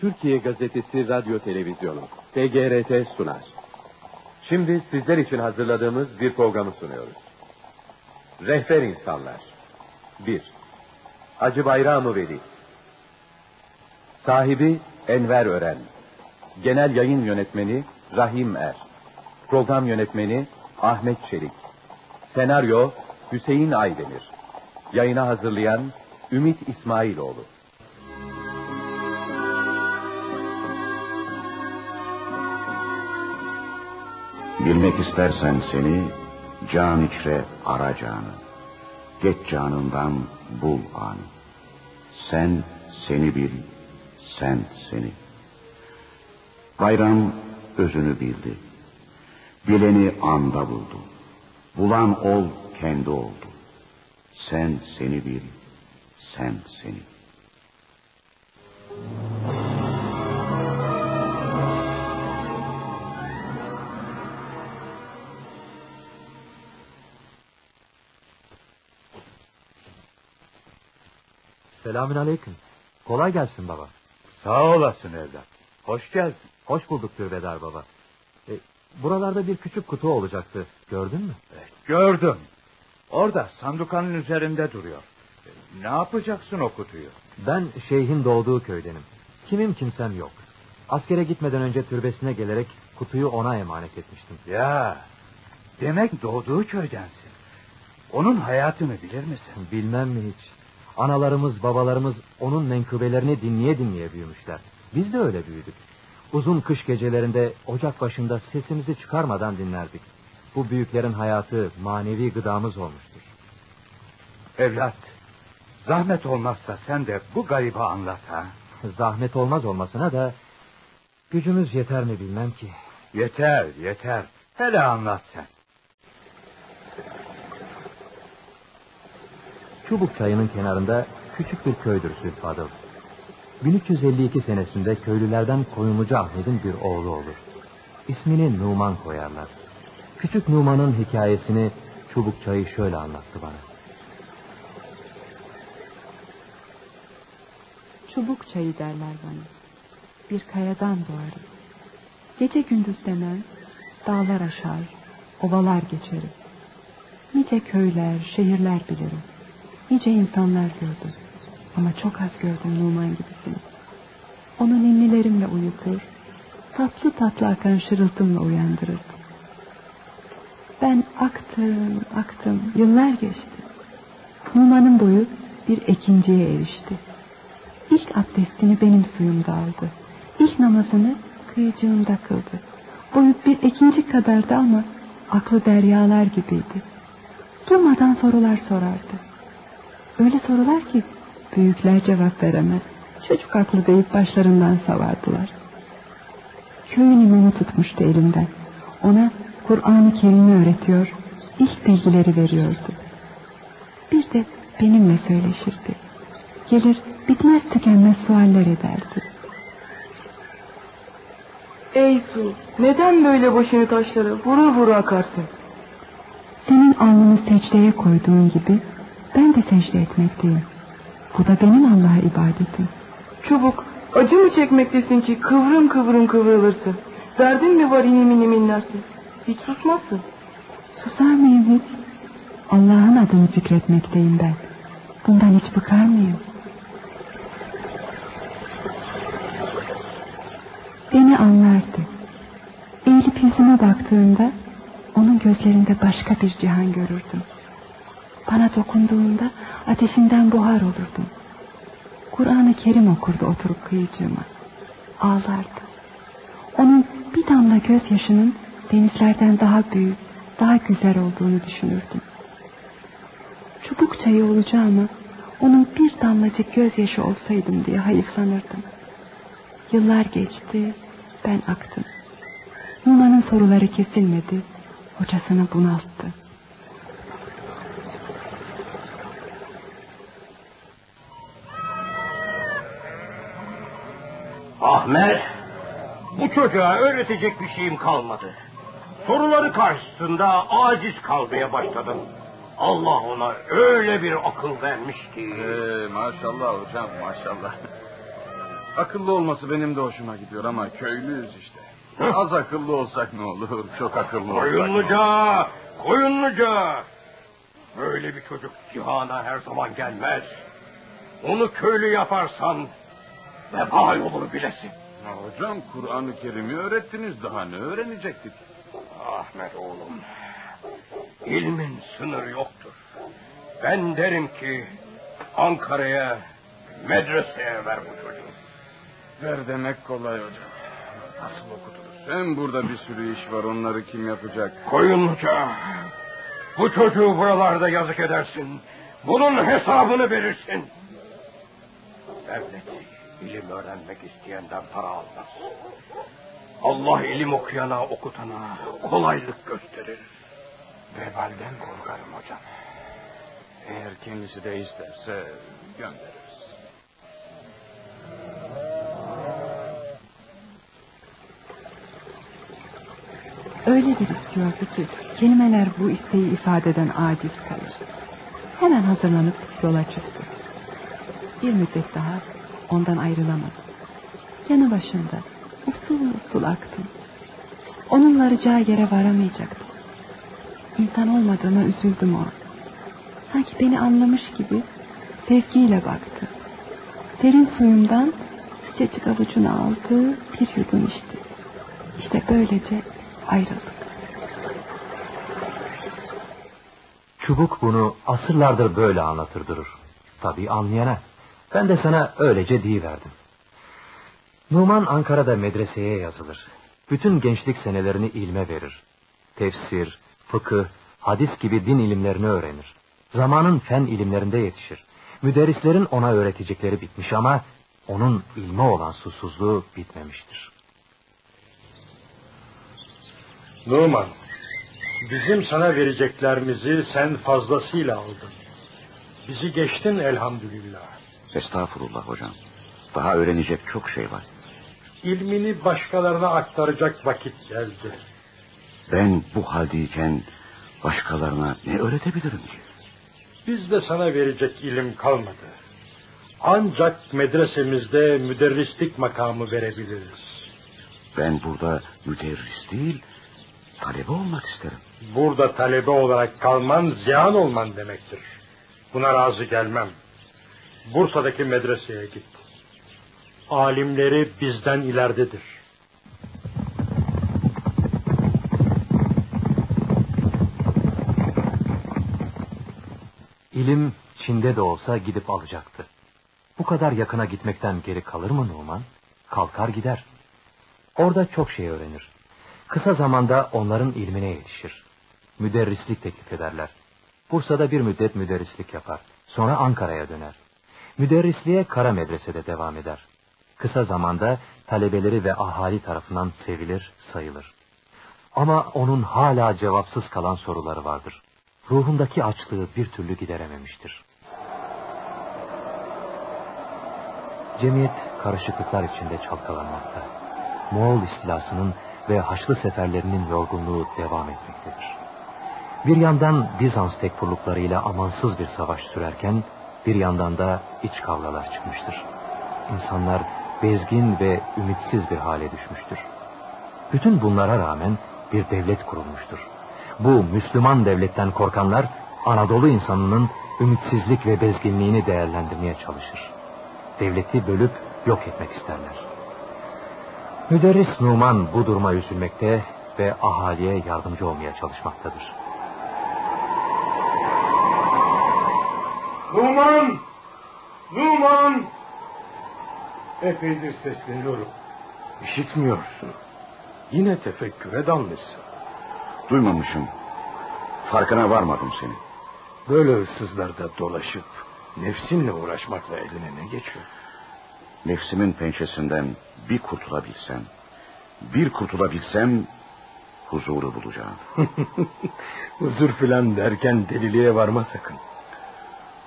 Türkiye Gazetesi Radyo Televizyonu. TGRT sunar. Şimdi sizler için hazırladığımız bir programı sunuyoruz. Rehber İnsanlar. 1. Hacı Bayram-ı Veli Sahibi Enver Ören. Genel Yayın Yönetmeni Rahim Er. Program Yönetmeni Ahmet Çelik. Senaryo Hüseyin Aydemir. Yayına hazırlayan Ümit İsmailoğlu Bilmek istersen seni, can içre ara canı. Geç canından bul anı. Sen seni bil, sen seni. Bayram özünü bildi. Bileni anda buldu. Bulan ol kendi oldu. Sen seni bil, sen seni. Selamün aleyküm. Kolay gelsin baba. Sağ olasın evlat. Hoş geldin. Hoş bulduk Türbedar baba. E, buralarda bir küçük kutu olacaktı. Gördün mü? Evet, gördüm. Orada sandukanın üzerinde duruyor. E, ne yapacaksın o kutuyu? Ben şeyhin doğduğu köydenim. Kimim kimsem yok. Askere gitmeden önce türbesine gelerek kutuyu ona emanet etmiştim. Ya demek doğduğu köydensin. Onun hayatını bilir misin? Bilmem mi hiç. Analarımız babalarımız onun menkıbelerini dinleye dinleye büyümüşler. Biz de öyle büyüdük. Uzun kış gecelerinde ocak başında sesimizi çıkarmadan dinlerdik. Bu büyüklerin hayatı manevi gıdamız olmuştur. Evlat, zahmet olmazsa sen de bu garibi anlat ha. Zahmet olmaz olmasına da gücümüz yeter mi bilmem ki. Yeter, yeter. Hele anlat sen. Çubuk çayının kenarında küçük bir köydür Sülfadıl. 1352 senesinde köylülerden Koyunlucu Ahmet'in bir oğlu olur. İsmini Numan koyarlar. Küçük Numan'ın hikayesini Çubuk Çayı şöyle anlattı bana. Çubuk çayı derler bana. Bir kayadan doğarım. Gece gündüz demem, dağlar aşar, ovalar geçerim. Nice köyler, şehirler bilirim. Nice insanlar gördüm. Ama çok az gördüm Numan gibisini. Onu ninnilerimle uyutur, tatlı tatlı akan şırıltımla uyandırırdım. Ben aktım, aktım, yıllar geçti. Numan'ın boyu bir ekinciye erişti. İlk abdestini benim suyumda aldı. İlk namazını kıyıcığımda kıldı. Boyu bir ikinci kadardı ama aklı deryalar gibiydi. Durmadan sorular sorardı. Öyle sorular ki büyükler cevap veremez. Çocuk aklı deyip başlarından savardılar. Köyün imamı tutmuştu elinden. Ona Kur'an-ı Kerim'i öğretiyor, ilk bilgileri veriyordu. Bir de benimle söyleşirdi. Gelir bitmez tükenmez sualler ederdi. Ey su, neden böyle başını taşlara vurur vurur akarsın? Senin alnını secdeye koyduğun gibi ben de secde etmekteyim. Bu da benim Allah'a ibadetim. Çubuk, acı mı çekmektesin ki kıvrım kıvrım kıvrılırsın? Derdin mi var inim inim inlersin? Hiç susmazsın. Susar mıyım hiç? Allah'ın adını zikretmekteyim ben. Bundan hiç bıkar mıyım? Beni anlardı. Eğilip yüzüme baktığında onun gözlerinde başka bir cihan görürdüm. Bana dokunduğunda ateşinden buhar olurdum. Kur'an-ı Kerim okurdu oturup kıyıcığıma. Ağlardı. Onun bir damla gözyaşının denizlerden daha büyük, daha güzel olduğunu düşünürdüm. Çubuk çayı olacağıma onun bir damlacık gözyaşı olsaydım diye hayıflanırdım. Yıllar geçti, ben aktım. Numan'ın soruları kesilmedi, hocasını bunalttı. Ahmet, bu çocuğa öğretecek bir şeyim kalmadı. Soruları karşısında aciz kalmaya başladım. Allah ona öyle bir akıl vermiş ki. Ee, maşallah hocam maşallah. Akıllı olması benim de hoşuma gidiyor ama köylüyüz işte. Az akıllı olsak ne olur? Çok akıllı olsak. Koyunluca! Koyunluca! Böyle bir çocuk cihana her zaman gelmez. Onu köylü yaparsan vebal olur bilesin. Ya hocam Kur'an-ı Kerim'i öğrettiniz daha ne öğrenecektik? Ahmet oğlum, ilmin sınırı yoktur. Ben derim ki Ankara'ya, medreseye ver bu çocuğu. Ver demek kolay hocam. Nasıl okuturuz? Hem burada bir sürü iş var onları kim yapacak? Koyunluca, bu çocuğu buralarda yazık edersin. Bunun hesabını verirsin. Devlet ilim öğrenmek isteyenden para almaz. Allah ilim okuyana, okutana kolaylık gösterir. Vebalden korkarım hocam. Eğer kendisi de isterse göndeririz. Öyle bir istiyordu ki kelimeler bu isteği ifadeden aciz kalır. Hemen hazırlanıp yola çıktı. Bir müddet daha ondan ayrılamadı. Yanı başında usul usul aktı. Onun varacağı yere varamayacaktı. İnsan olmadığına üzüldüm o an. Sanki beni anlamış gibi sevgiyle baktı. Derin suyumdan sıcacık avucuna aldı, bir yudum içti. İşte böylece ayrıldık. Çubuk bunu asırlardır böyle anlatır durur. Tabii anlayana. Ben de sana öylece verdim. Numan Ankara'da medreseye yazılır. Bütün gençlik senelerini ilme verir. Tefsir, fıkıh, hadis gibi din ilimlerini öğrenir. Zamanın fen ilimlerinde yetişir. Müderrislerin ona öğretecekleri bitmiş ama onun ilme olan susuzluğu bitmemiştir. Numan, bizim sana vereceklerimizi sen fazlasıyla aldın. Bizi geçtin elhamdülillah. Estağfurullah hocam. Daha öğrenecek çok şey var. İlmini başkalarına aktaracak vakit geldi. Ben bu haldeyken başkalarına ne öğretebilirim ki? Bizde sana verecek ilim kalmadı. Ancak medresemizde müderrislik makamı verebiliriz. Ben burada müderris değil, talebe olmak isterim. Burada talebe olarak kalman ziyan olman demektir. Buna razı gelmem. Bursa'daki medreseye git. Alimleri bizden ileridedir. İlim Çin'de de olsa gidip alacaktı. Bu kadar yakına gitmekten geri kalır mı Numan? Kalkar gider. Orada çok şey öğrenir. Kısa zamanda onların ilmine yetişir. Müderrislik teklif ederler. Bursa'da bir müddet müderrislik yapar. Sonra Ankara'ya döner. Müderrisliğe kara medresede devam eder. Kısa zamanda talebeleri ve ahali tarafından sevilir, sayılır. Ama onun hala cevapsız kalan soruları vardır. Ruhundaki açlığı bir türlü giderememiştir. Cemiyet karışıklıklar içinde çalkalanmakta. Moğol istilasının ve Haçlı seferlerinin yorgunluğu devam etmektedir. Bir yandan Bizans tekfurluklarıyla amansız bir savaş sürerken, bir yandan da iç kavgalar çıkmıştır. İnsanlar bezgin ve ümitsiz bir hale düşmüştür. Bütün bunlara rağmen bir devlet kurulmuştur. Bu Müslüman devletten korkanlar Anadolu insanının ümitsizlik ve bezginliğini değerlendirmeye çalışır. Devleti bölüp yok etmek isterler. Müderris Numan bu duruma üzülmekte ve ahaliye yardımcı olmaya çalışmaktadır. Numan! Numan! Epeydir sesleniyorum. İşitmiyorsun. Yine tefekküre dalmışsın. Duymamışım. Farkına varmadım seni. Böyle ıssızlarda dolaşıp nefsinle uğraşmakla eline ne geçiyor? Nefsimin pençesinden bir kurtulabilsem, bir kurtulabilsem huzuru bulacağım. Huzur filan derken deliliğe varma sakın.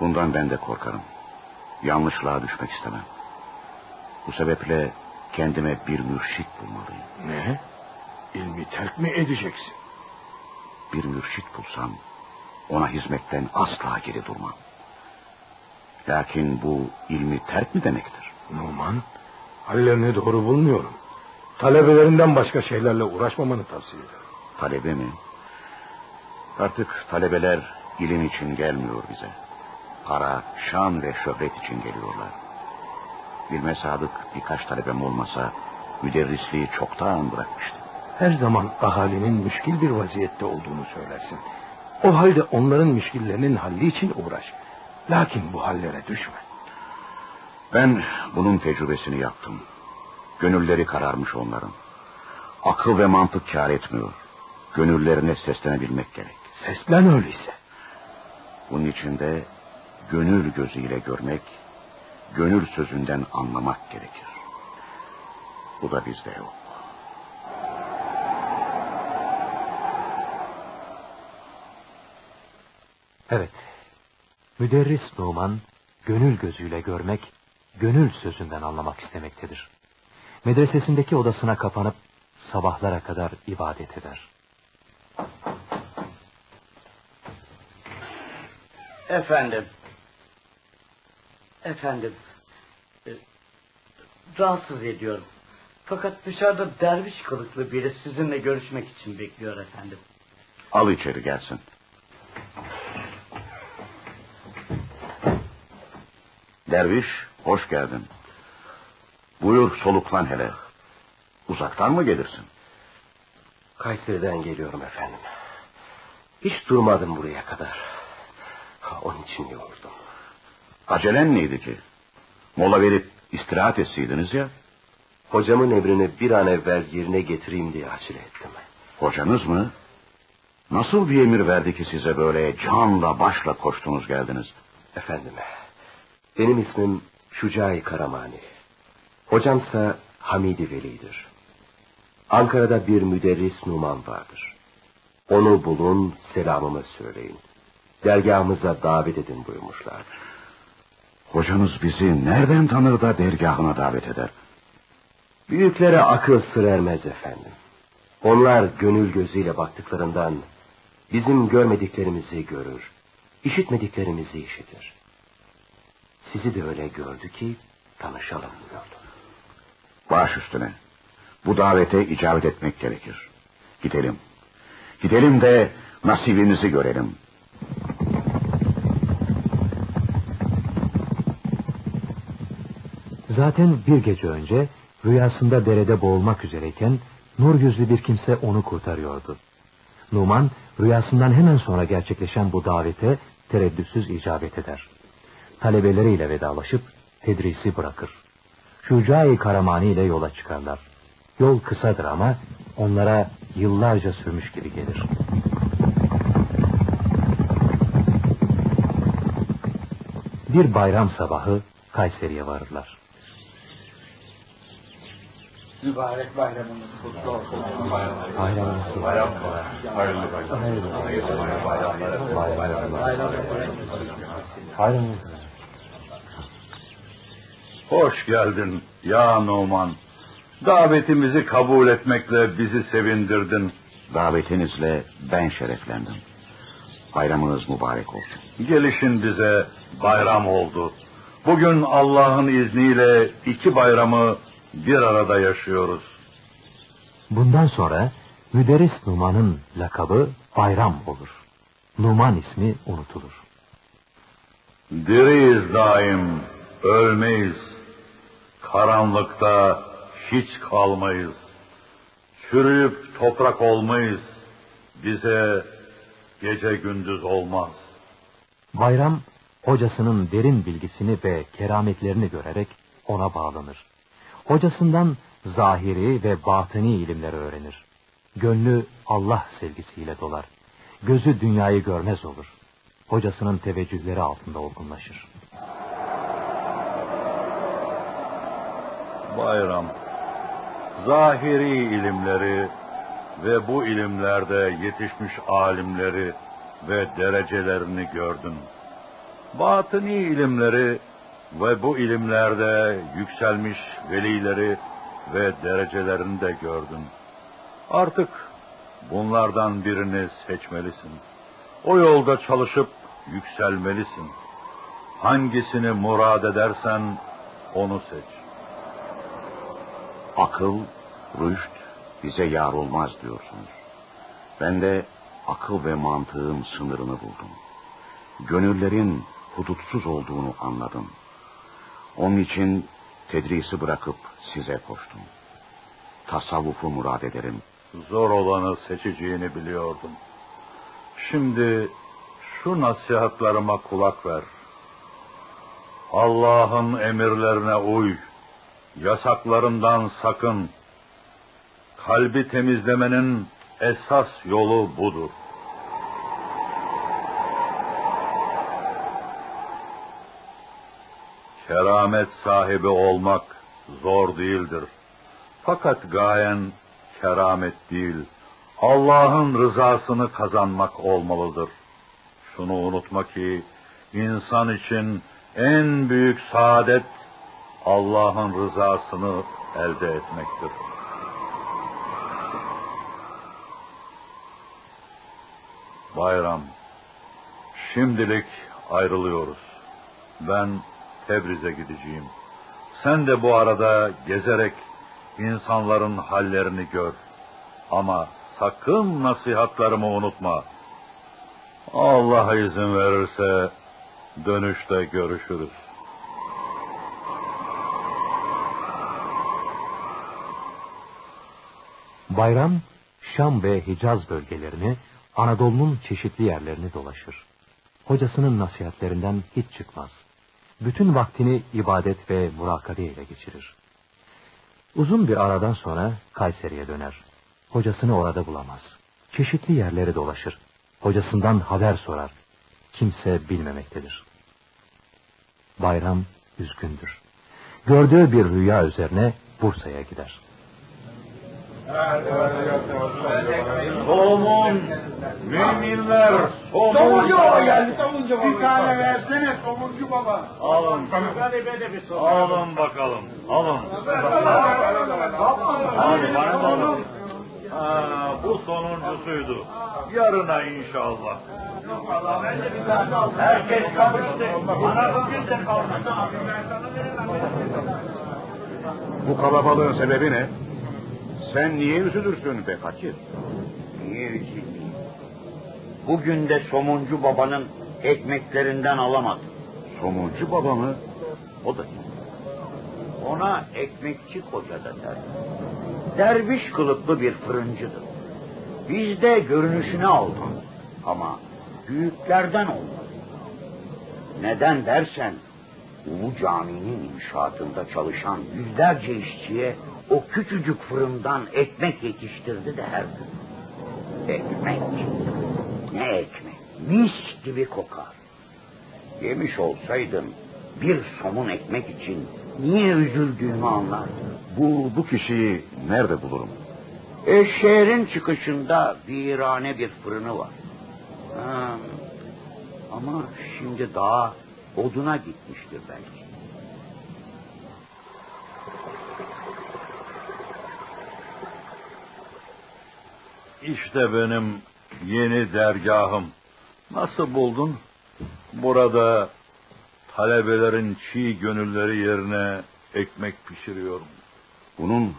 Bundan ben de korkarım. Yanlışlığa düşmek istemem. Bu sebeple kendime bir mürşit bulmalıyım. Ne? İlmi terk mi edeceksin? Bir mürşit bulsam ona hizmetten asla geri durmam. Lakin bu ilmi terk mi demektir? Numan, Hallerini doğru bulmuyorum. Talebelerinden başka şeylerle uğraşmamanı tavsiye ederim. Talebe mi? Artık talebeler ilim için gelmiyor bize. Para, şan ve şöhret için geliyorlar. Bilme Sadık birkaç talebem olmasa müderrisliği çoktan bırakmıştı. Her zaman ahalinin müşkil bir vaziyette olduğunu söylersin. O halde onların müşkillerinin halli için uğraş. Lakin bu hallere düşme. Ben bunun tecrübesini yaptım. Gönülleri kararmış onların. Akıl ve mantık kâr etmiyor. Gönüllerine seslenebilmek gerek. Seslen öyleyse. Bunun için de gönül gözüyle görmek, gönül sözünden anlamak gerekir. Bu da bizde yok. Evet. Müderris Numan gönül gözüyle görmek, gönül sözünden anlamak istemektedir. Medresesindeki odasına kapanıp sabahlara kadar ibadet eder. Efendim. Efendim. e, rahatsız ediyorum. Fakat dışarıda derviş kılıklı biri sizinle görüşmek için bekliyor efendim. Al içeri gelsin. Derviş, hoş geldin. Buyur soluklan hele. Uzaktan mı gelirsin? Kayseri'den geliyorum efendim. Hiç durmadım buraya kadar. Onun için yoruldum. Acelen neydi ki? Mola verip istirahat etseydiniz ya. Hocamın emrini bir an evvel yerine getireyim diye acele ettim. Hocanız mı? Nasıl bir emir verdi ki size böyle canla başla koştunuz geldiniz? Efendim, benim ismim Şucai Karamani. Hocamsa Hamidi Veli'dir. Ankara'da bir müderris Numan vardır. Onu bulun, selamımı söyleyin. Dergahımıza davet edin buyurmuşlar. Hocanız bizi nereden tanır da dergahına davet eder? Büyüklere akıl sır ermez efendim. Onlar gönül gözüyle baktıklarından bizim görmediklerimizi görür, işitmediklerimizi işitir. Sizi de öyle gördü ki tanışalım diyordu. Baş üstüne. Bu davete icabet etmek gerekir. Gidelim. Gidelim de nasibimizi görelim. Zaten bir gece önce rüyasında derede boğulmak üzereyken nur yüzlü bir kimse onu kurtarıyordu. Numan rüyasından hemen sonra gerçekleşen bu davete tereddütsüz icabet eder. Talebeleriyle vedalaşıp tedrisi bırakır. Şucai Karamani ile yola çıkarlar. Yol kısadır ama onlara yıllarca sürmüş gibi gelir. Bir bayram sabahı Kayseri'ye varırlar. Mübarek bayramınız kutlu olsun. Bayramınız kutlu Bayram Hayırlı bayram. Bayramınız Hoş geldin ya Numan. Davetimizi kabul etmekle bizi sevindirdin. Davetinizle ben şereflendim. Bayramınız mübarek olsun. Gelişin bize bayram oldu. Bugün Allah'ın izniyle iki bayramı bir arada yaşıyoruz. Bundan sonra Müderris Numan'ın lakabı Bayram olur. Numan ismi unutulur. Diriyiz daim, ölmeyiz. Karanlıkta hiç kalmayız. Çürüyüp toprak olmayız. Bize gece gündüz olmaz. Bayram hocasının derin bilgisini ve kerametlerini görerek ona bağlanır. Hocasından zahiri ve batini ilimleri öğrenir. Gönlü Allah sevgisiyle dolar. Gözü dünyayı görmez olur. Hocasının teveccühleri altında olgunlaşır. Bayram, zahiri ilimleri ve bu ilimlerde yetişmiş alimleri ve derecelerini gördün. Batini ilimleri ve bu ilimlerde yükselmiş velileri ve derecelerini de gördün. Artık bunlardan birini seçmelisin. O yolda çalışıp yükselmelisin. Hangisini murad edersen onu seç. Akıl, rüşt bize yar olmaz diyorsunuz. Ben de akıl ve mantığın sınırını buldum. Gönüllerin hudutsuz olduğunu anladım. Onun için tedrisi bırakıp size koştum. Tasavvufu murad ederim. Zor olanı seçeceğini biliyordum. Şimdi şu nasihatlarıma kulak ver. Allah'ın emirlerine uy. Yasaklarından sakın. Kalbi temizlemenin esas yolu budur. Keramet sahibi olmak zor değildir. Fakat gayen keramet değil, Allah'ın rızasını kazanmak olmalıdır. Şunu unutma ki insan için en büyük saadet Allah'ın rızasını elde etmektir. Bayram, şimdilik ayrılıyoruz. Ben Tebriz'e gideceğim. Sen de bu arada gezerek insanların hallerini gör. Ama sakın nasihatlarımı unutma. Allah izin verirse dönüşte görüşürüz. Bayram, Şam ve Hicaz bölgelerini, Anadolu'nun çeşitli yerlerini dolaşır. Hocasının nasihatlerinden hiç çıkmaz. Bütün vaktini ibadet ve murakabe ile geçirir. Uzun bir aradan sonra Kayseri'ye döner. Hocasını orada bulamaz. Çeşitli yerleri dolaşır. Hocasından haber sorar. Kimse bilmemektedir. Bayram üzgündür. Gördüğü bir rüya üzerine Bursa'ya gider. Somun, müminler, somun. Somuncu baba geldi, somuncu baba. Bir tane versene somuncu baba. Alın. Alın bakalım, alın. Hadi bakalım. Ha, bu sonuncusuydu. Yarına inşallah. Herkes kavuştu. Bana bugün de kavuştu. Bu kalabalığın sebebi ne? Sen niye üzülürsün be fakir? Niye üzülmeyeyim? Bugün de somuncu babanın ekmeklerinden alamadım. Somuncu baba mı? O da Ona ekmekçi koca da der. Derviş kılıklı bir fırıncıdır. Bizde görünüşüne aldım. Ama büyüklerden olmadı. Neden dersen Ulu Cami'nin inşaatında çalışan yüzlerce işçiye o küçücük fırından ekmek yetiştirdi de her gün. Ekmek. Ne ekmek? Mis gibi kokar. Yemiş olsaydın bir somun ekmek için niye üzüldüğümü anlardın. Bu, bu kişiyi nerede bulurum? E, şehrin çıkışında virane bir fırını var. Ha, ama şimdi daha oduna gitmiştir belki. İşte benim yeni dergahım. Nasıl buldun? Burada talebelerin çiğ gönülleri yerine ekmek pişiriyorum. Bunun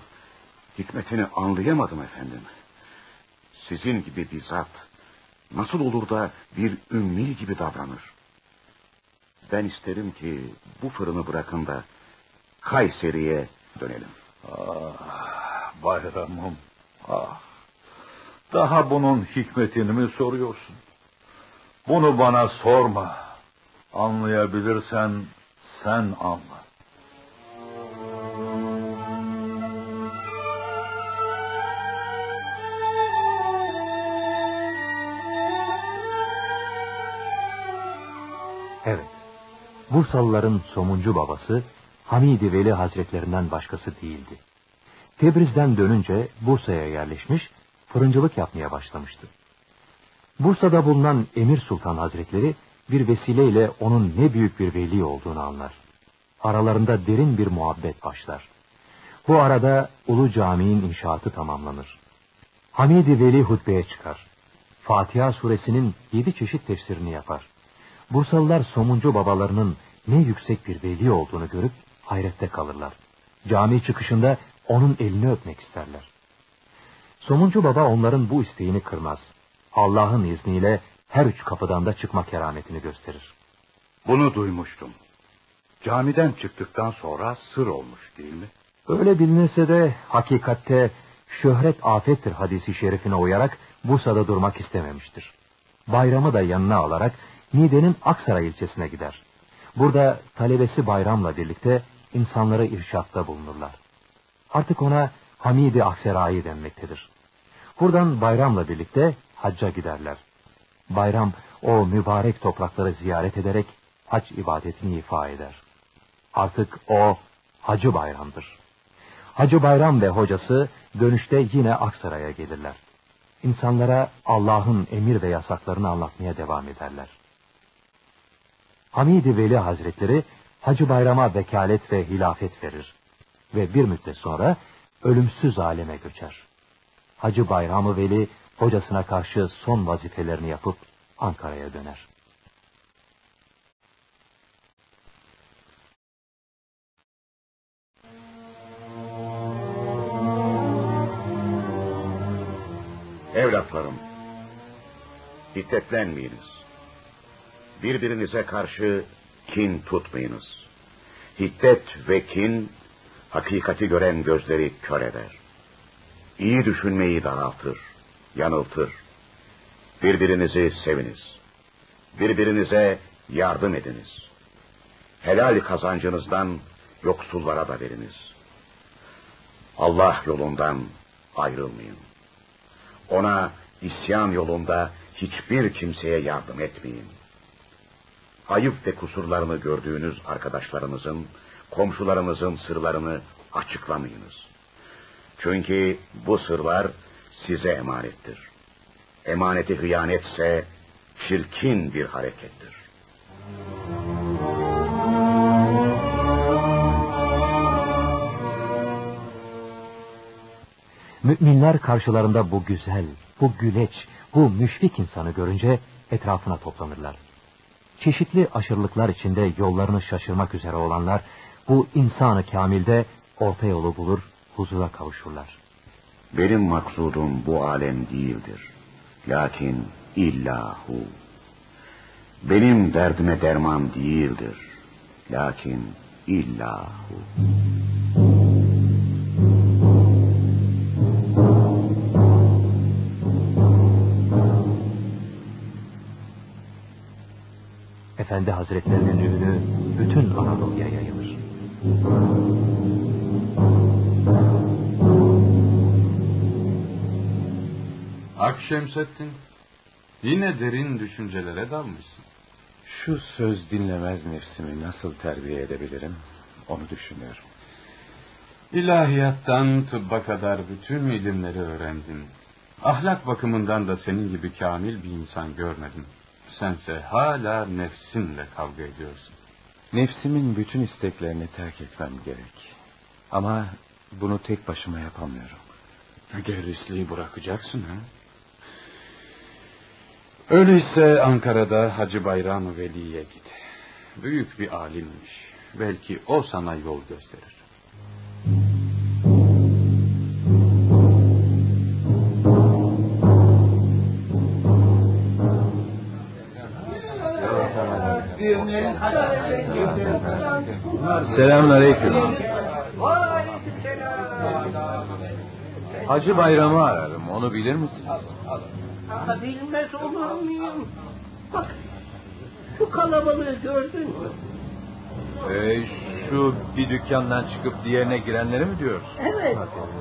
hikmetini anlayamadım efendim. Sizin gibi bir zat nasıl olur da bir ümmil gibi davranır? Ben isterim ki bu fırını bırakın da Kayseri'ye dönelim. Ah, bayramım. Ah. Daha bunun hikmetini mi soruyorsun? Bunu bana sorma. Anlayabilirsen sen anla. Evet, Bursalıların somuncu babası Hamidi Veli Hazretlerinden başkası değildi. Tebriz'den dönünce Bursa'ya yerleşmiş, fırıncılık yapmaya başlamıştı. Bursa'da bulunan Emir Sultan Hazretleri bir vesileyle onun ne büyük bir veli olduğunu anlar. Aralarında derin bir muhabbet başlar. Bu arada Ulu Cami'nin inşaatı tamamlanır. Hamidi Veli hutbeye çıkar. Fatiha suresinin yedi çeşit tefsirini yapar. Bursalılar somuncu babalarının ne yüksek bir veli olduğunu görüp hayrette kalırlar. Cami çıkışında onun elini öpmek isterler. Somuncu baba onların bu isteğini kırmaz. Allah'ın izniyle her üç kapıdan da çıkma kerametini gösterir. Bunu duymuştum. Camiden çıktıktan sonra sır olmuş değil mi? Öyle bilinirse de hakikatte şöhret afettir hadisi şerifine uyarak Bursa'da durmak istememiştir. Bayramı da yanına alarak Niğde'nin Aksaray ilçesine gider. Burada talebesi Bayram'la birlikte insanları irşatta bulunurlar. Artık ona Hamidi Akserai denmektedir. Buradan Bayram'la birlikte hacca giderler. Bayram o mübarek toprakları ziyaret ederek hac ibadetini ifa eder. Artık o Hacı Bayram'dır. Hacı Bayram ve hocası dönüşte yine Aksaray'a gelirler. İnsanlara Allah'ın emir ve yasaklarını anlatmaya devam ederler. Hamidi Veli Hazretleri Hacı Bayram'a vekalet ve hilafet verir ve bir müddet sonra ölümsüz aleme göçer. Hacı Bayramı Veli hocasına karşı son vazifelerini yapıp Ankara'ya döner. Evlatlarım, hiddetlenmeyiniz. Birbirinize karşı kin tutmayınız. Hiddet ve kin, hakikati gören gözleri kör eder. İyi düşünmeyi daraltır, yanıltır. Birbirinizi seviniz. Birbirinize yardım ediniz. Helal kazancınızdan yoksullara da veriniz. Allah yolundan ayrılmayın. Ona isyan yolunda hiçbir kimseye yardım etmeyin. Ayıp ve kusurlarını gördüğünüz arkadaşlarınızın, komşularınızın sırlarını açıklamayınız. Çünkü bu sırlar size emanettir. Emaneti hıyanetse çirkin bir harekettir. Müminler karşılarında bu güzel, bu güleç, bu müşfik insanı görünce etrafına toplanırlar. Çeşitli aşırılıklar içinde yollarını şaşırmak üzere olanlar bu insanı kamilde orta yolu bulur, huzura kavuşurlar. Benim maksudum bu alem değildir. Lakin illahu. Benim derdime derman değildir. Lakin illahu. Efendi Hazretlerinin ünü bütün Anadolu'ya yayılır. Akşemseddin, yine derin düşüncelere dalmışsın. Şu söz dinlemez nefsimi nasıl terbiye edebilirim onu düşünüyorum. İlahiyattan tıbba kadar bütün ilimleri öğrendin. Ahlak bakımından da senin gibi kamil bir insan görmedim. Sense hala nefsinle kavga ediyorsun. Nefsimin bütün isteklerini terk etmem gerek. Ama bunu tek başıma yapamıyorum. Gerrisliği bırakacaksın ha? Öyleyse Ankara'da Hacı Bayram Veli'ye git. Büyük bir alimmiş. Belki o sana yol gösterir. Selamun aleyküm. Hacı Bayram'ı ararım. Onu bilir misiniz? Bilmez olur muyum? Bak şu kalabalığı gördün mü? Ee, şu bir dükkandan çıkıp diğerine girenleri mi diyoruz? Evet.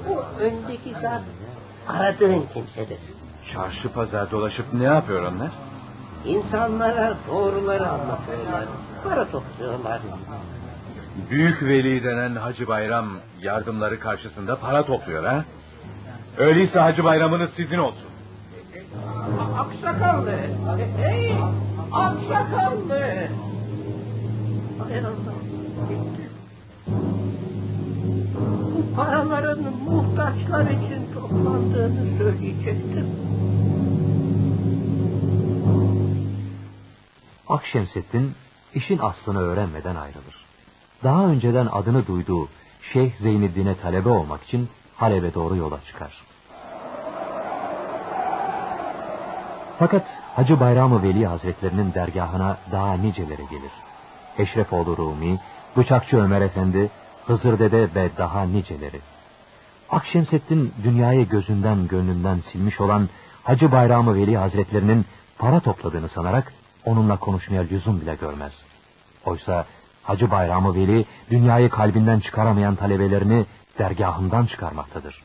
O öndeki zat aradığın kimsedir. Çarşı pazar dolaşıp ne yapıyor onlar? İnsanlara doğruları anlatıyorlar. Para topluyorlar. Büyük Veli denen Hacı Bayram yardımları karşısında para topluyor ha? Öyleyse Hacı Bayram'ınız sizin olsun. Aksakallı. Hey! Aksakallı. Hay Allah. Bu paraların muhtaçlar için toplandığını söyleyecektim. Akşemseddin işin aslını öğrenmeden ayrılır. Daha önceden adını duyduğu Şeyh Zeyniddin'e talebe olmak için Halep'e doğru yola çıkar. Fakat Hacı Bayram-ı Veli Hazretlerinin dergahına daha niceleri gelir. Eşrefoğlu Rumi, Bıçakçı Ömer Efendi, Hızır Dede ve daha niceleri. Akşemseddin dünyayı gözünden gönlünden silmiş olan Hacı Bayram-ı Veli Hazretlerinin para topladığını sanarak onunla konuşmaya lüzum bile görmez. Oysa Hacı Bayram-ı Veli dünyayı kalbinden çıkaramayan talebelerini dergahından çıkarmaktadır.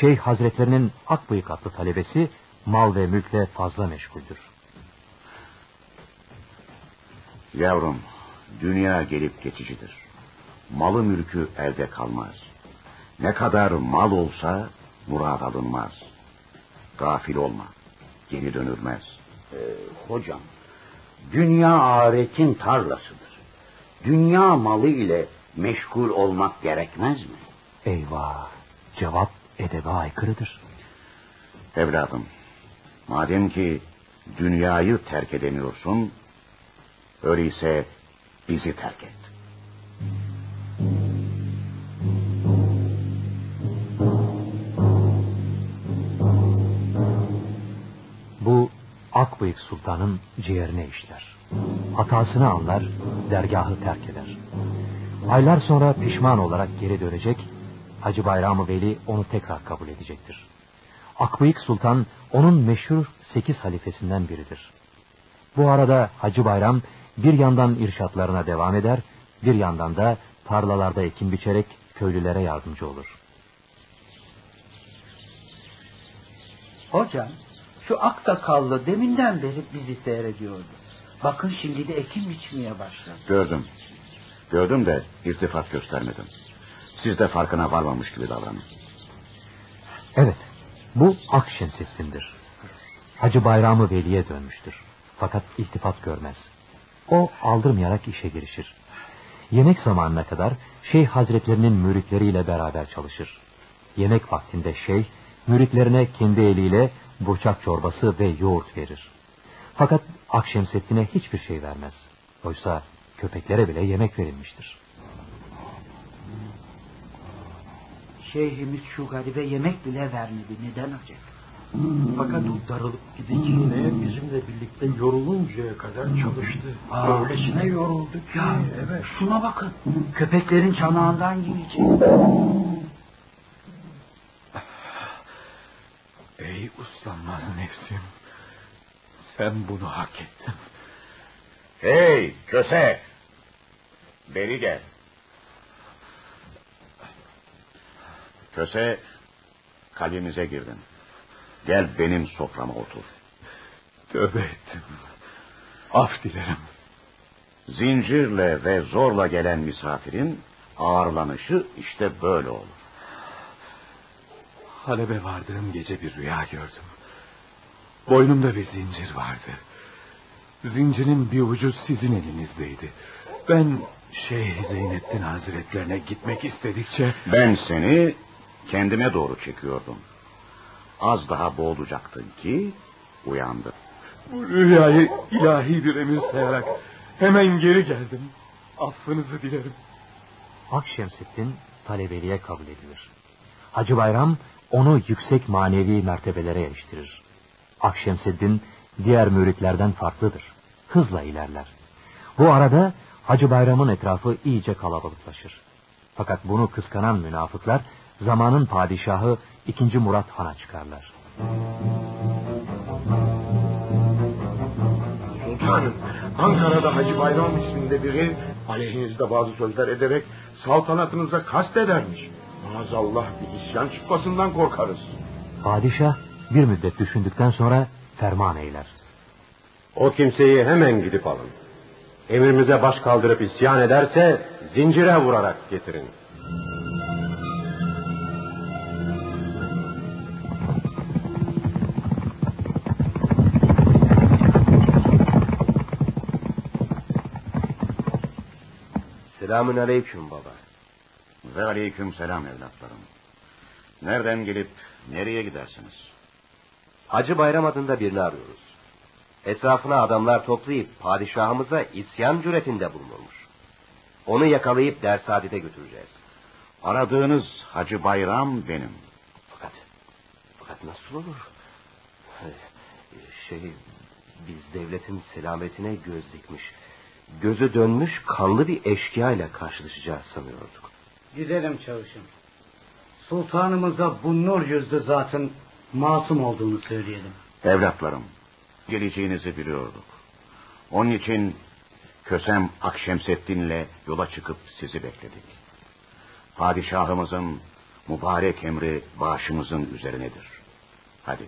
Şeyh Hazretlerinin Akbıyık adlı talebesi mal ve mülkle fazla meşguldür. Yavrum, dünya gelip geçicidir. Malı mülkü elde kalmaz. Ne kadar mal olsa murad alınmaz. Gafil olma, geri dönülmez. Ee, hocam, dünya ahiretin tarlasıdır. Dünya malı ile meşgul olmak gerekmez mi? Eyvah, cevap edebe aykırıdır. Evladım, madem ki dünyayı terk edemiyorsun, öyleyse bizi terk et. Bu Akbıyık Sultan'ın ciğerine işler. Hatasını anlar, dergahı terk eder. Aylar sonra pişman olarak geri dönecek, Hacı Bayram-ı Veli onu tekrar kabul edecektir. Akbıyık Sultan onun meşhur sekiz halifesinden biridir. Bu arada Hacı Bayram bir yandan irşatlarına devam eder, bir yandan da tarlalarda ekin biçerek köylülere yardımcı olur. Hocam, şu aksakallı deminden beri bizi seyrediyordu. Bakın şimdi de ekin biçmeye başladı. Gördüm. Gördüm de irtifat göstermedim. Siz de farkına varmamış gibi davranın. Evet, bu Akşemseddin'dir. Hacı Bayramı Veli'ye dönmüştür. Fakat iltifat görmez. O aldırmayarak işe girişir. Yemek zamanına kadar Şeyh Hazretlerinin müritleriyle beraber çalışır. Yemek vaktinde Şeyh, müritlerine kendi eliyle burçak çorbası ve yoğurt verir. Fakat Akşemseddin'e hiçbir şey vermez. Oysa köpeklere bile yemek verilmiştir. Şeyhimiz şu garibe yemek bile vermedi. Neden acaba? Fakat o darılıp gideceğine bizimle birlikte yoruluncaya kadar çalıştı. Aa. Öylesine yoruldu ki. Ya evet. şuna bakın. Köpeklerin çanağından yiyecek. Ey uslanmaz nefsim. Sen bunu hak ettin. Hey köse! Beri gel. Köse, kalbimize girdin. Gel benim soframa otur. Tövbe ettim. Af dilerim. Zincirle ve zorla gelen misafirin ağırlanışı işte böyle olur. Halep'e vardığım gece bir rüya gördüm. Boynumda bir zincir vardı. Zincirin bir ucu sizin elinizdeydi. Ben Şeyh Zeynettin Hazretlerine gitmek istedikçe... Ben seni kendime doğru çekiyordum. Az daha boğulacaktın ki uyandın. Bu rüyayı ilahi bir emir sayarak hemen geri geldim. Affınızı dilerim. Akşemseddin talebeliğe kabul edilir. Hacı Bayram onu yüksek manevi mertebelere eriştirir. Akşemseddin diğer müritlerden farklıdır. Hızla ilerler. Bu arada Hacı Bayram'ın etrafı iyice kalabalıklaşır. Fakat bunu kıskanan münafıklar zamanın padişahı 2. Murat Han'a çıkarlar. Sultanım, Ankara'da Hacı Bayram isminde biri aleyhinizde bazı sözler ederek saltanatınıza kast edermiş. Maazallah bir isyan çıkmasından korkarız. Padişah bir müddet düşündükten sonra ferman eyler. O kimseyi hemen gidip alın. Emrimize baş kaldırıp isyan ederse zincire vurarak getirin. Selamün aleyküm baba. Ve aleyküm selam evlatlarım. Nereden gelip nereye gidersiniz? Hacı Bayram adında birini arıyoruz. Etrafına adamlar toplayıp padişahımıza isyan cüretinde bulunmuş. Onu yakalayıp Dersadide götüreceğiz. Aradığınız Hacı Bayram benim. Fakat, fakat nasıl olur? Şey, biz devletin selametine göz dikmiş, gözü dönmüş kanlı bir eşkıya ile karşılaşacağız sanıyorduk. Gidelim çavuşum. Sultanımıza bu nur yüzlü zatın masum olduğunu söyleyelim. Evlatlarım, geleceğinizi biliyorduk. Onun için Kösem Akşemseddin'le yola çıkıp sizi bekledik. Padişahımızın mübarek emri başımızın üzerinedir. Hadi.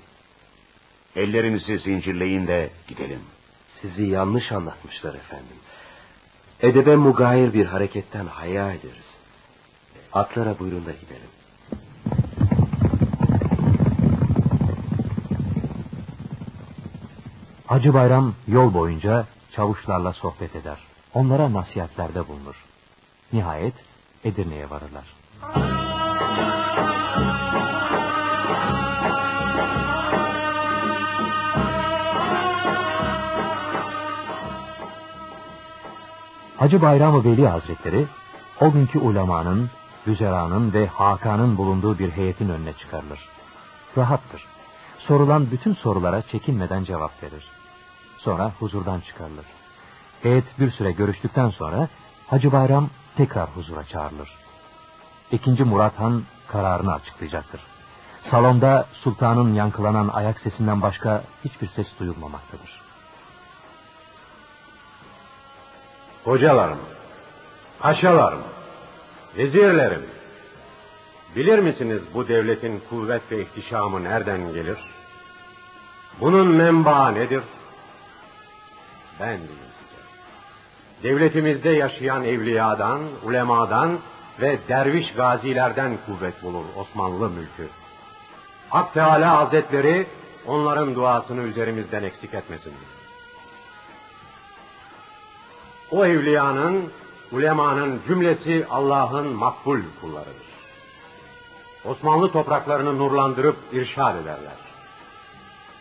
Ellerinizi zincirleyin de gidelim. Sizi yanlış anlatmışlar efendim. Edebe mugayir bir hareketten haya ederiz. Atlara buyurun da gidelim. Hacı Bayram yol boyunca çavuşlarla sohbet eder. Onlara nasihatlerde bulunur. Nihayet Edirne'ye varırlar. Hacı Bayram-ı Veli Hazretleri o günkü ulemanın, Büzera'nın ve Hakan'ın bulunduğu bir heyetin önüne çıkarılır. Rahattır. Sorulan bütün sorulara çekinmeden cevap verir. Sonra huzurdan çıkarılır. Heyet bir süre görüştükten sonra Hacı Bayram tekrar huzura çağrılır. İkinci Murat Han kararını açıklayacaktır. Salonda sultanın yankılanan ayak sesinden başka hiçbir ses duyulmamaktadır. Hocalarım, paşalarım, vezirlerim, bilir misiniz bu devletin kuvvet ve ihtişamı nereden gelir? Bunun menbaı nedir? Ben diyeyim size. Devletimizde yaşayan evliyadan, ulemadan ve derviş gazilerden kuvvet bulur Osmanlı mülkü. Hak Teala Hazretleri onların duasını üzerimizden eksik etmesin. O evliyanın, ulemanın cümlesi Allah'ın makbul kullarıdır. Osmanlı topraklarını nurlandırıp irşad ederler.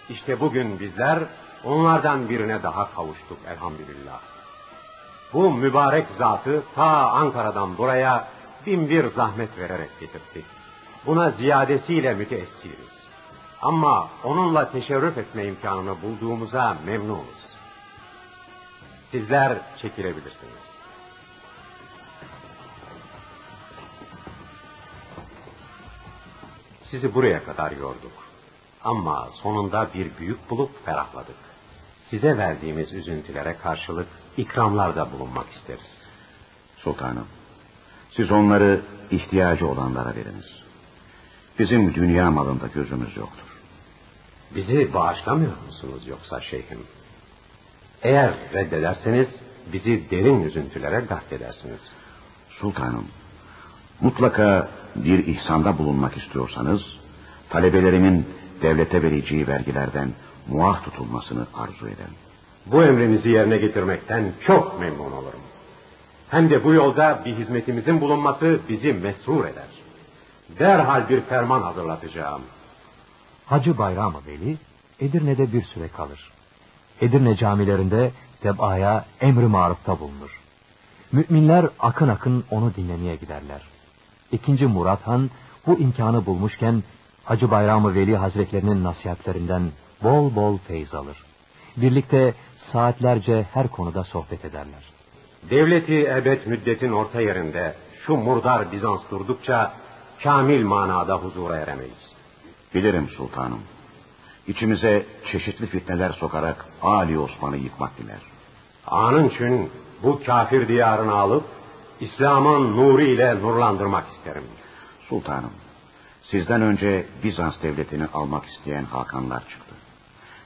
İşte bugün bizler onlardan birine daha kavuştuk elhamdülillah. Bu mübarek zatı ta Ankara'dan buraya bin bir zahmet vererek getirdik. Buna ziyadesiyle müteessiriz. Ama onunla teşerrüf etme imkanını bulduğumuza memnunuz. Sizler çekilebilirsiniz. Sizi buraya kadar yorduk. Ama sonunda bir büyük bulup ferahladık. Size verdiğimiz üzüntülere karşılık ikramlarda bulunmak isteriz. Sultanım, siz onları ihtiyacı olanlara veriniz. Bizim dünya malında gözümüz yoktur. Bizi bağışlamıyor musunuz yoksa şeyhim? Eğer reddederseniz bizi derin üzüntülere gark edersiniz. Sultanım, mutlaka bir ihsanda bulunmak istiyorsanız, talebelerimin devlete vereceği vergilerden muaf tutulmasını arzu ederim. Bu emrinizi yerine getirmekten çok memnun olurum. Hem de bu yolda bir hizmetimizin bulunması bizi mesrur eder. Derhal bir ferman hazırlatacağım. Hacı Bayram Veli Edirne'de bir süre kalır. Edirne camilerinde tebaya emri marufta bulunur. Müminler akın akın onu dinlemeye giderler. İkinci Murat Han bu imkanı bulmuşken Hacı Bayram Veli Hazretlerinin nasihatlerinden bol bol feyz alır. Birlikte saatlerce her konuda sohbet ederler. Devleti ebed müddetin orta yerinde şu murdar Bizans durdukça kamil manada huzura eremeyiz. Bilirim sultanım. İçimize çeşitli fitneler sokarak Ali Osman'ı yıkmak diler. Anın için bu kafir diyarını alıp İslam'ın nuru ile nurlandırmak isterim. Sultanım, sizden önce Bizans devletini almak isteyen Hakanlar çıktı.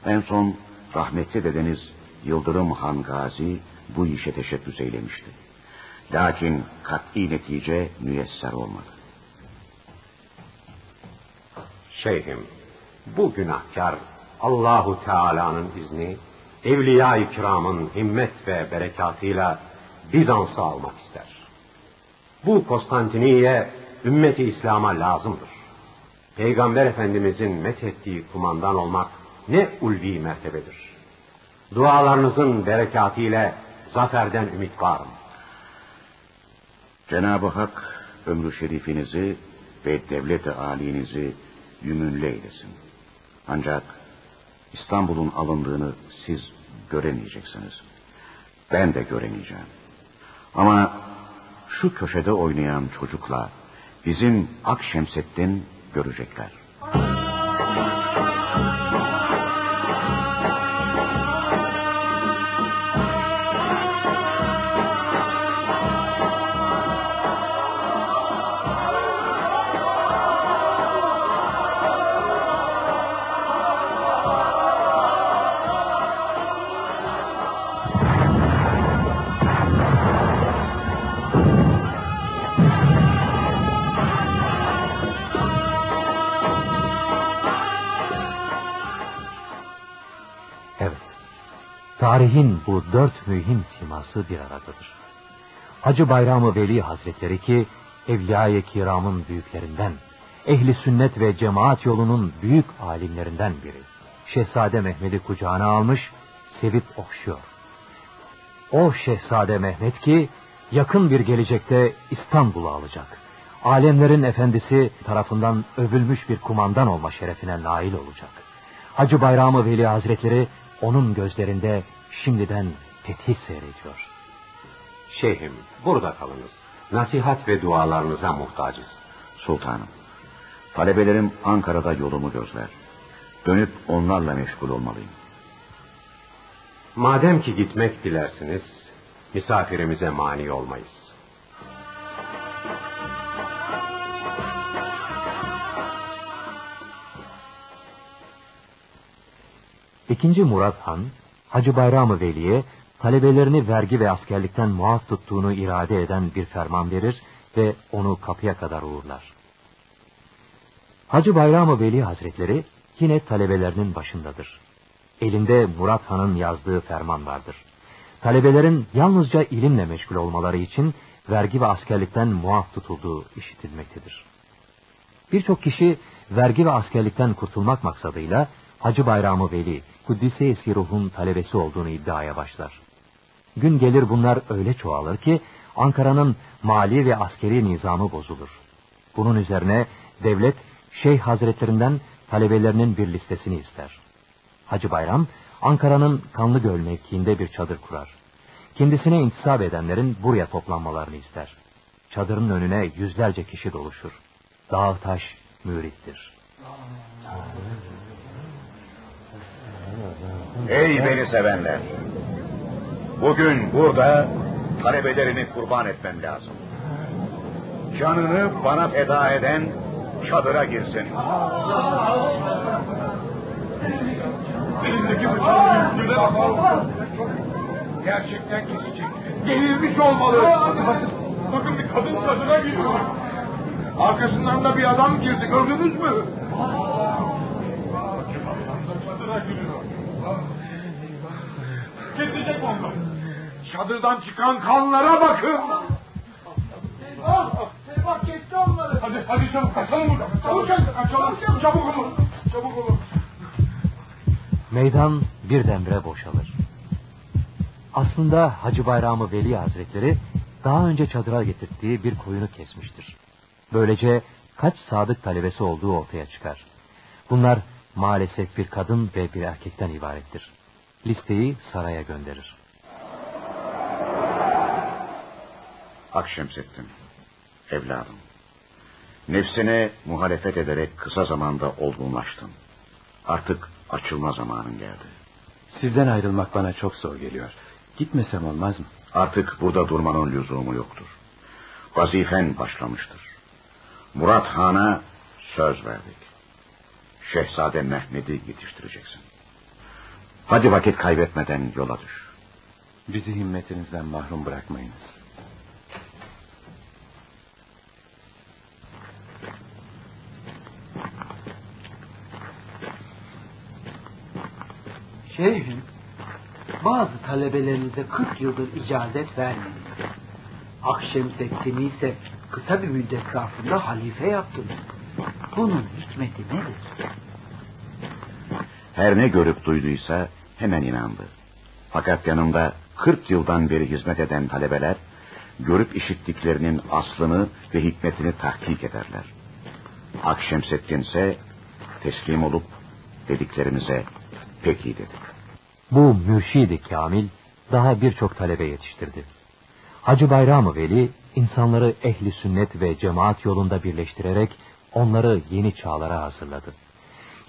En son rahmetli dedeniz Yıldırım Han Gazi bu işe teşebbüs eylemişti. Lakin kat'i netice müyesser olmadı. Şeyhim, bu günahkar Allahu Teala'nın izni, evliya-i kiramın himmet ve berekatıyla Bizans'ı almak ister. Bu Konstantiniye ümmeti İslam'a lazımdır. Peygamber Efendimizin methettiği kumandan olmak ne ulvi mertebedir. Dualarınızın berekatıyla zaferden ümit varım. Cenab-ı Hak ömrü şerifinizi ve devlet-i alinizi yümünlü eylesin. Ancak İstanbul'un alındığını siz göremeyeceksiniz. Ben de göremeyeceğim. Ama şu köşede oynayan çocukla bizim Akşemseddin görecekler. Bu dört mühim siması bir aradadır. Hacı Bayramı Veli Hazretleri ki Evliya-i Kiram'ın büyüklerinden, ehli sünnet ve cemaat yolunun büyük alimlerinden biri. Şehzade Mehmet'i kucağına almış, sevip okşuyor. O Şehzade Mehmet ki yakın bir gelecekte İstanbul'u alacak. Alemlerin efendisi tarafından övülmüş bir kumandan olma şerefine nail olacak. Hacı Bayramı Veli Hazretleri onun gözlerinde şimdiden fetih seyrediyor. Şeyhim, burada kalınız. Nasihat ve dualarınıza muhtacız. Sultanım, talebelerim Ankara'da yolumu gözler. Dönüp onlarla meşgul olmalıyım. Madem ki gitmek dilersiniz, misafirimize mani olmayız. İkinci Murat Han, Hacı Bayramı Veli'ye talebelerini vergi ve askerlikten muaf tuttuğunu irade eden bir ferman verir ve onu kapıya kadar uğurlar. Hacı Bayramı Veli Hazretleri yine talebelerinin başındadır. Elinde Murat Han'ın yazdığı ferman vardır. Talebelerin yalnızca ilimle meşgul olmaları için vergi ve askerlikten muaf tutulduğu işitilmektedir. Birçok kişi vergi ve askerlikten kurtulmak maksadıyla Hacı Bayramı Veli, Kuddise-i Ruh'un talebesi olduğunu iddiaya başlar. Gün gelir bunlar öyle çoğalır ki Ankara'nın mali ve askeri nizamı bozulur. Bunun üzerine devlet Şeyh Hazretlerinden talebelerinin bir listesini ister. Hacı Bayram Ankara'nın Kanlıgöl mevkiinde bir çadır kurar. Kendisine intisap edenlerin buraya toplanmalarını ister. Çadırın önüne yüzlerce kişi doluşur. Dağ taş mürittir. Ey beni sevenler! Bugün burada talebelerini kurban etmem lazım. Canını bana feda eden çadıra girsin. Elindeki bıçağın yüzüne. Gerçekten kesecek. Gerilmiş olmalı. Bakın, bir kadın çadına giriyor. Arkasından da bir adam girdi. Gördünüz mü? Çadıra giriyor. Kesecek onları. Çadırdan çıkan kanlara bakın. Ah, bak geçti onları. Hadi, hadi çabuk kaçalım buradan. Çabuk kaçalım. Çabuk olun. Çabuk olun. Meydan birdenbire boşalır. Aslında Hacı Bayramı Veli Hazretleri daha önce çadıra getirdiği bir koyunu kesmiştir. Böylece kaç sadık talebesi olduğu ortaya çıkar. Bunlar maalesef bir kadın ve bir erkekten ibarettir. Listeyi saraya gönderir. Akşemseddin, evladım. Nefsine muhalefet ederek kısa zamanda olgunlaştın. Artık açılma zamanın geldi. Sizden ayrılmak bana çok zor geliyor. Gitmesem olmaz mı? Artık burada durmanın lüzumu yoktur. Vazifen başlamıştır. Murat Han'a söz verdik. Şehzade Mehmet'i yetiştireceksin. Hadi vakit kaybetmeden yola düş. Bizi himmetinizden mahrum bırakmayınız. Şeyhim, bazı talebelerinize 40 yıldır icazet vermediniz. Akşemseddin'i ise kısa bir müddet zarfında halife yaptınız. Bunun hikmeti nedir? Her ne görüp duyduysa hemen inandı. Fakat yanında 40 yıldan beri hizmet eden talebeler görüp işittiklerinin aslını ve hikmetini tahkik ederler. Akşemseddin ise teslim olup dediklerimize peki dedi. Bu mürşidi kamil daha birçok talebe yetiştirdi. Hacı Bayram-ı Veli insanları ehli sünnet ve cemaat yolunda birleştirerek onları yeni çağlara hazırladı.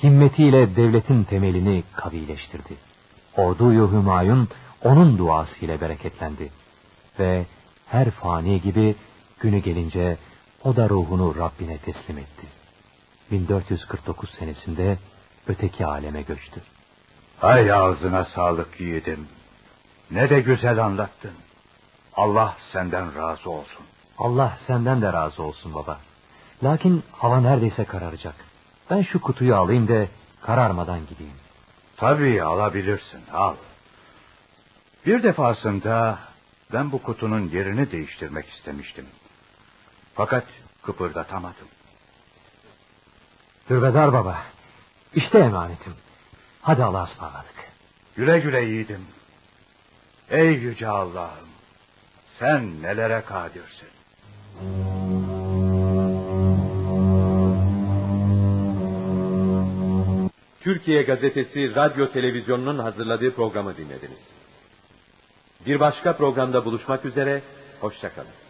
Himmetiyle devletin temelini kavileştirdi. Orduyu Hümayun onun duasıyla bereketlendi. Ve her fani gibi günü gelince o da ruhunu Rabbine teslim etti. 1449 senesinde öteki aleme göçtü. Hay ağzına sağlık yiğidim. Ne de güzel anlattın. Allah senden razı olsun. Allah senden de razı olsun baba. Lakin hava neredeyse kararacak. Ben şu kutuyu alayım da kararmadan gideyim. Tabii alabilirsin al. Bir defasında ben bu kutunun yerini değiştirmek istemiştim. Fakat kıpırdatamadım. Hürvedar baba. İşte emanetim. Hadi Allah'a ısmarladık. Güle güle yiğidim. Ey yüce Allah'ım. Sen nelere kadirsin. Türkiye Gazetesi Radyo Televizyonu'nun hazırladığı programı dinlediniz. Bir başka programda buluşmak üzere, hoşçakalın.